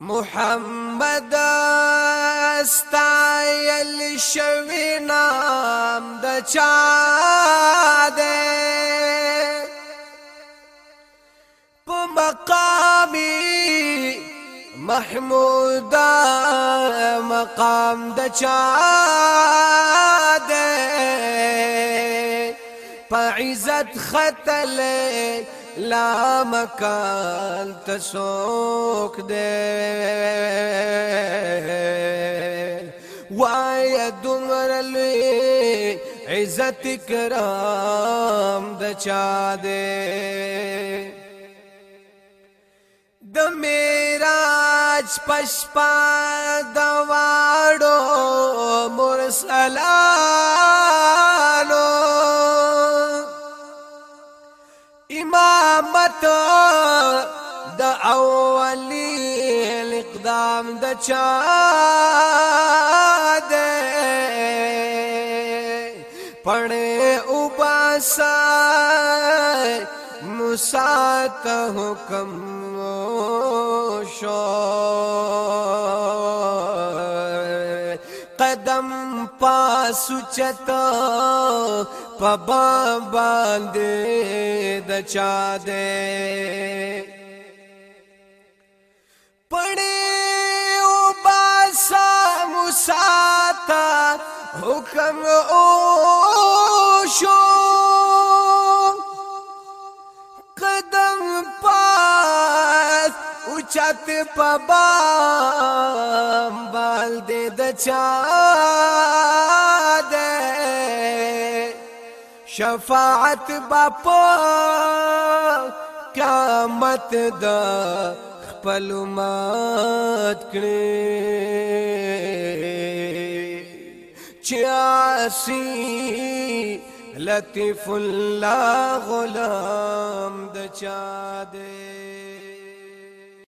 محمد استایل شوی نام د چا دے په مقامی محمود مقام د چا دے په عزت خطلے لا مکان تسوک دے وای دمر لوی عزت کرام د چا دے د میراج پشپا د واړو قیامت د اولی اقدام د چا ده پړې وباسا موسی ته حکم شو. قدم پاسو چتا، پبا باندے دچا دے پڑے او باسا مساتا حکم او شو۔ قدم پاس اچت پبا بال دے دچا دے۔ شفاعت باپا قیامت دا خپل مات کړي چاسی لطف الله غلام د چا دے۔